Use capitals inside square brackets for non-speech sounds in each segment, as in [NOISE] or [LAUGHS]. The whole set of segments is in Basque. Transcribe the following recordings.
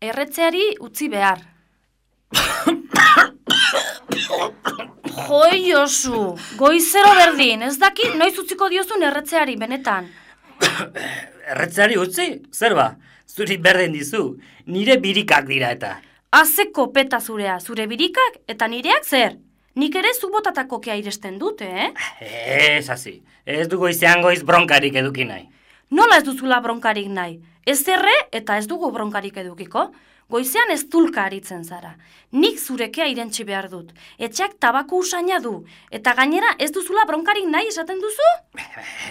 Erretzeari utzi behar. Joi, Josu, goizero berdin, ez dakit noiz utziko diozun erretzeari, benetan. Erretzeari utzi? Zer ba? Zuri berdin dizu. Nire birikak dira eta. Azeko peta zurea, zure birikak eta nireak zer? Nik ere zubotatako kea iresten dute, eh? Ez hasi. Ez dugu izan goiz bronkarik eduki nahi. Nola ez duzula bronkarik nahi? Ez zerre eta ez dugu bronkarik edukiko? Goizean ez tulka aritzen zara. Nik zurekea irentxi behar dut. Etxeak tabako usaina du. Eta gainera ez duzula bronkarik nahi esaten duzu?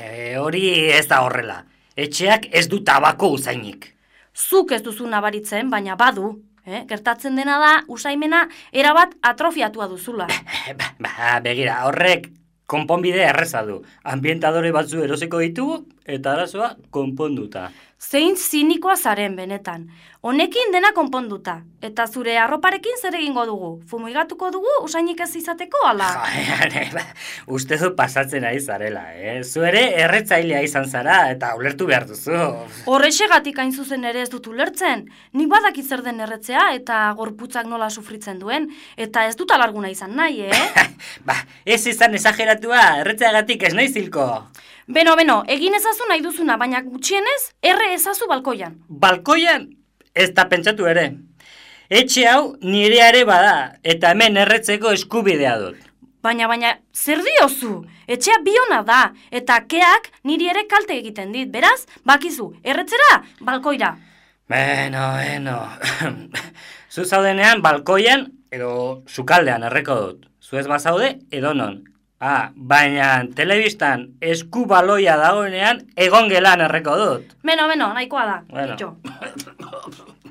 E, hori ez da horrela. Etxeak ez du tabako usainik. Zuk ez duzu nabaritzen, baina badu. Eh? Gertatzen dena da, usaimena erabat atrofiatua duzula. [LAUGHS] Ba, ba, begira, horrek konponbide erreza du. Ambientadore batzu erosiko ditugu eta arazoa konponduta. Zein zinikoa zaren benetan. Honekin dena konponduta. Eta zure arroparekin zer egingo dugu? Fumigatuko dugu usainik ez izateko ala? [LAUGHS] Ba, uste du pasatzen ari zarela, eh? Zu ere erretzailea izan zara eta ulertu behar duzu. Horrexegatik hain zuzen ere ez dut ulertzen. Nik badakit zer den erretzea eta gorputzak nola sufritzen duen. Eta ez dut alarguna izan nahi, eh? [LAUGHS] ba, ez izan esageratua, erretzeagatik ez nahi zilko. Beno, beno, egin ezazu nahi duzuna, baina gutxienez, erre ezazu balkoian. Balkoian? Ez da pentsatu ere. Etxe hau nireare bada, eta hemen erretzeko eskubidea dut. Baina, baina, zer diozu? Etxea biona da, eta keak niri ere kalte egiten dit, beraz, bakizu, erretzera, balkoira. Beno, beno. [CLEARS THROAT] Zu zaudenean balkoian edo sukaldean erreko dut. Zu ez bazaude edo non. Ah, baina telebistan esku baloia dagoenean egon gelan erreko dut. Beno, beno, nahikoa da. Bueno. [LAUGHS]